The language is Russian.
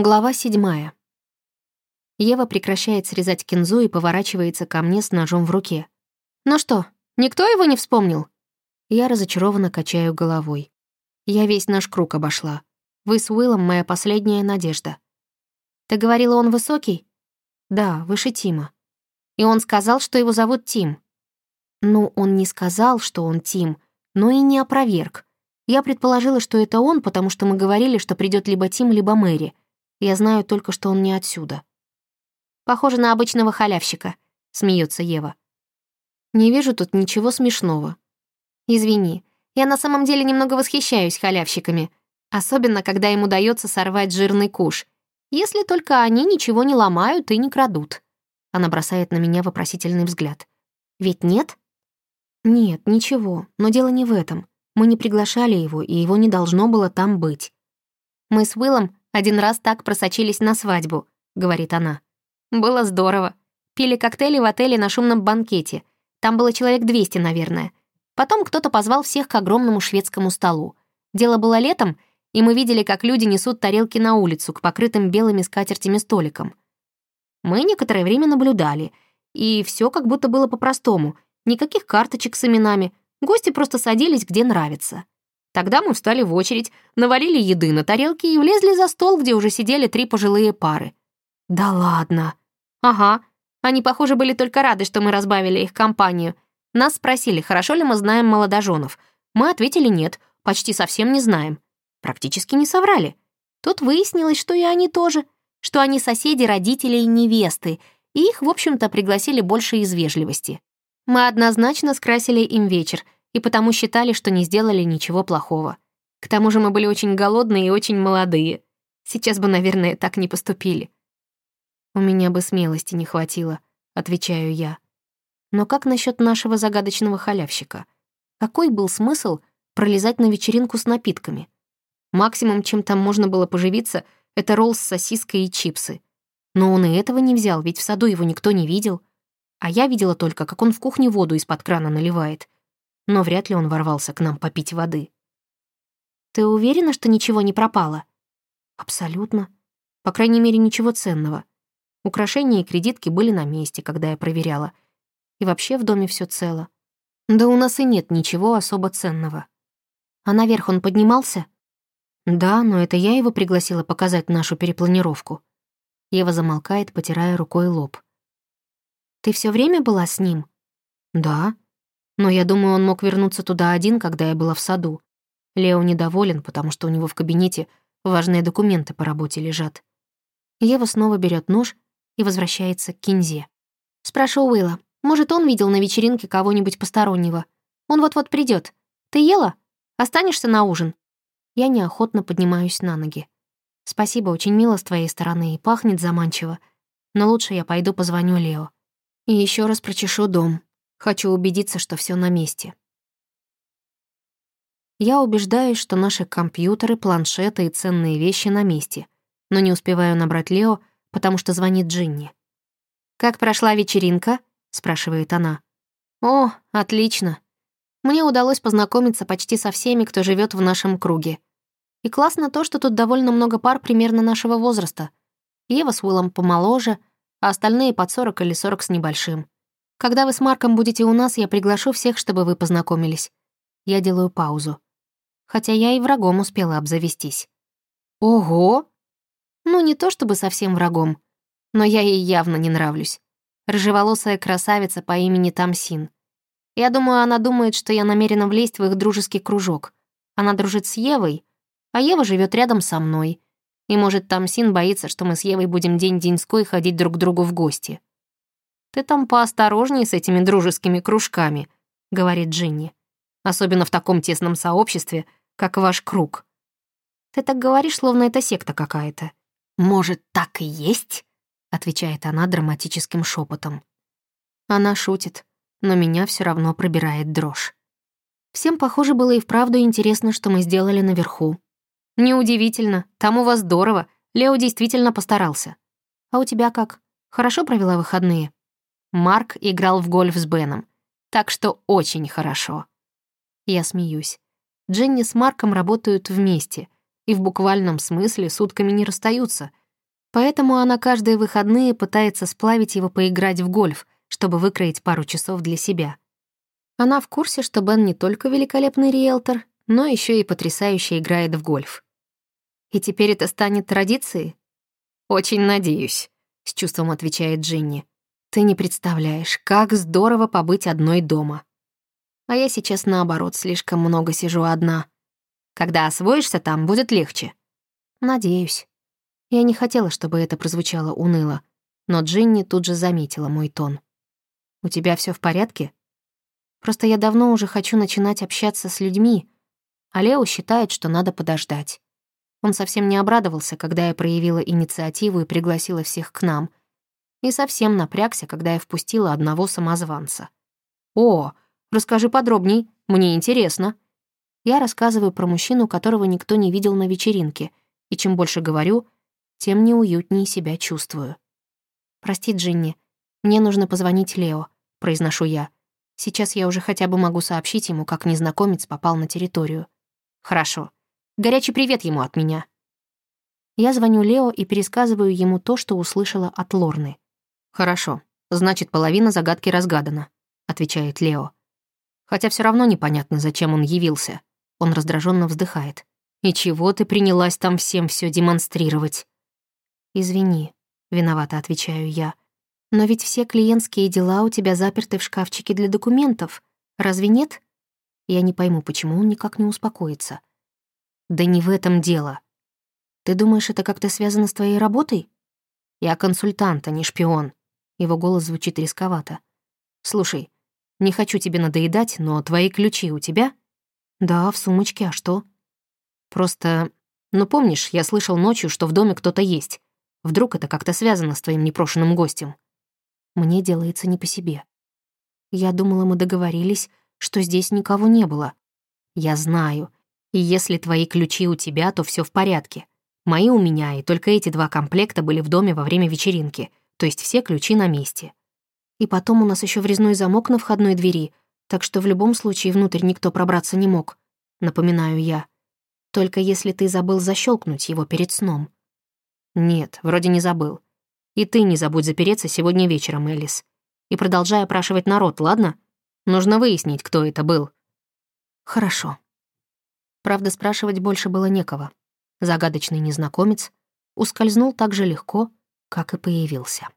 Глава седьмая. Ева прекращает срезать кинзу и поворачивается ко мне с ножом в руке. «Ну что, никто его не вспомнил?» Я разочарованно качаю головой. Я весь наш круг обошла. Вы с Уиллом моя последняя надежда. Ты говорила, он высокий? Да, выше Тима. И он сказал, что его зовут Тим. Ну, он не сказал, что он Тим, но и не опроверг. Я предположила, что это он, потому что мы говорили, что придет либо Тим, либо Мэри — я знаю только, что он не отсюда. Похоже на обычного халявщика, смеется Ева. Не вижу тут ничего смешного. Извини, я на самом деле немного восхищаюсь халявщиками, особенно когда им удается сорвать жирный куш, если только они ничего не ломают и не крадут. Она бросает на меня вопросительный взгляд. Ведь нет? Нет, ничего, но дело не в этом. Мы не приглашали его, и его не должно было там быть. Мы с Уиллом один раз так просочились на свадьбу», — говорит она. «Было здорово. Пили коктейли в отеле на шумном банкете. Там было человек 200, наверное. Потом кто-то позвал всех к огромному шведскому столу. Дело было летом, и мы видели, как люди несут тарелки на улицу к покрытым белыми скатертями столикам. Мы некоторое время наблюдали, и все как будто было по-простому. Никаких карточек с именами. Гости просто садились, где нравится. Тогда мы встали в очередь, навалили еды на тарелки и влезли за стол, где уже сидели три пожилые пары. «Да ладно!» «Ага. Они, похоже, были только рады, что мы разбавили их компанию. Нас спросили, хорошо ли мы знаем молодоженов. Мы ответили нет, почти совсем не знаем. Практически не соврали. Тут выяснилось, что и они тоже, что они соседи родителей невесты, и их, в общем-то, пригласили больше из вежливости. Мы однозначно скрасили им вечер — и потому считали, что не сделали ничего плохого. К тому же мы были очень голодные и очень молодые. Сейчас бы, наверное, так не поступили. «У меня бы смелости не хватило», — отвечаю я. «Но как насчет нашего загадочного халявщика? Какой был смысл пролезать на вечеринку с напитками? Максимум, чем там можно было поживиться, это ролл с сосиской и чипсы. Но он и этого не взял, ведь в саду его никто не видел. А я видела только, как он в кухне воду из-под крана наливает но вряд ли он ворвался к нам попить воды. «Ты уверена, что ничего не пропало?» «Абсолютно. По крайней мере, ничего ценного. Украшения и кредитки были на месте, когда я проверяла. И вообще в доме все цело. Да у нас и нет ничего особо ценного. А наверх он поднимался?» «Да, но это я его пригласила показать нашу перепланировку». Ева замолкает, потирая рукой лоб. «Ты все время была с ним?» «Да. Но я думаю, он мог вернуться туда один, когда я была в саду. Лео недоволен, потому что у него в кабинете важные документы по работе лежат. Ева снова берет нож и возвращается к Кинзе. Спрашиваю Уилла, может, он видел на вечеринке кого-нибудь постороннего? Он вот-вот придет. Ты ела? Останешься на ужин? Я неохотно поднимаюсь на ноги. Спасибо, очень мило с твоей стороны и пахнет заманчиво. Но лучше я пойду позвоню Лео. И еще раз прочешу дом. Хочу убедиться, что все на месте. Я убеждаюсь, что наши компьютеры, планшеты и ценные вещи на месте, но не успеваю набрать Лео, потому что звонит Джинни. «Как прошла вечеринка?» — спрашивает она. «О, отлично. Мне удалось познакомиться почти со всеми, кто живет в нашем круге. И классно то, что тут довольно много пар примерно нашего возраста. Ева с Уиллом помоложе, а остальные под 40 или 40 с небольшим. Когда вы с Марком будете у нас, я приглашу всех, чтобы вы познакомились. Я делаю паузу. Хотя я и врагом успела обзавестись. Ого! Ну, не то чтобы совсем врагом, но я ей явно не нравлюсь. Рыжеволосая красавица по имени Тамсин. Я думаю, она думает, что я намерена влезть в их дружеский кружок. Она дружит с Евой, а Ева живет рядом со мной. И, может, Тамсин боится, что мы с Евой будем день-деньской ходить друг к другу в гости. «Ты там поосторожнее с этими дружескими кружками», — говорит Джинни. «Особенно в таком тесном сообществе, как ваш круг». «Ты так говоришь, словно это секта какая-то». «Может, так и есть?» — отвечает она драматическим шепотом. Она шутит, но меня все равно пробирает дрожь. Всем, похоже, было и вправду интересно, что мы сделали наверху. Неудивительно, там у вас здорово, Лео действительно постарался. А у тебя как? Хорошо провела выходные? Марк играл в гольф с Беном. Так что очень хорошо. Я смеюсь. Дженни с Марком работают вместе и в буквальном смысле сутками не расстаются, Поэтому она каждые выходные пытается сплавить его поиграть в гольф, чтобы выкроить пару часов для себя. Она в курсе, что Бен не только великолепный риэлтор, но еще и потрясающе играет в гольф. И теперь это станет традицией? Очень надеюсь, с чувством отвечает Джинни. Ты не представляешь, как здорово побыть одной дома. А я сейчас, наоборот, слишком много сижу одна. Когда освоишься там, будет легче. Надеюсь. Я не хотела, чтобы это прозвучало уныло, но Джинни тут же заметила мой тон. «У тебя все в порядке?» «Просто я давно уже хочу начинать общаться с людьми, а Лео считает, что надо подождать. Он совсем не обрадовался, когда я проявила инициативу и пригласила всех к нам. И совсем напрягся, когда я впустила одного самозванца. «О, расскажи подробней, мне интересно». Я рассказываю про мужчину, которого никто не видел на вечеринке, и чем больше говорю, тем неуютнее себя чувствую. «Прости, Джинни, мне нужно позвонить Лео», — произношу я. Сейчас я уже хотя бы могу сообщить ему, как незнакомец попал на территорию. «Хорошо. Горячий привет ему от меня». Я звоню Лео и пересказываю ему то, что услышала от Лорны. «Хорошо. Значит, половина загадки разгадана», — отвечает Лео. Хотя все равно непонятно, зачем он явился. Он раздраженно вздыхает. «И чего ты принялась там всем все демонстрировать?» «Извини», — виновато отвечаю я. «Но ведь все клиентские дела у тебя заперты в шкафчике для документов. Разве нет?» Я не пойму, почему он никак не успокоится. «Да не в этом дело. Ты думаешь, это как-то связано с твоей работой?» «Я консультант, а не шпион». Его голос звучит рисковато. «Слушай, не хочу тебе надоедать, но твои ключи у тебя?» «Да, в сумочке, а что?» «Просто... Ну, помнишь, я слышал ночью, что в доме кто-то есть. Вдруг это как-то связано с твоим непрошенным гостем? Мне делается не по себе. Я думала, мы договорились, что здесь никого не было. Я знаю. И если твои ключи у тебя, то все в порядке. Мои у меня, и только эти два комплекта были в доме во время вечеринки, то есть все ключи на месте. И потом у нас еще врезной замок на входной двери, так что в любом случае внутрь никто пробраться не мог. Напоминаю я. Только если ты забыл защелкнуть его перед сном. «Нет, вроде не забыл. И ты не забудь запереться сегодня вечером, Элис. И продолжай опрашивать народ, ладно? Нужно выяснить, кто это был». «Хорошо». Правда, спрашивать больше было некого. Загадочный незнакомец ускользнул так же легко, как и появился.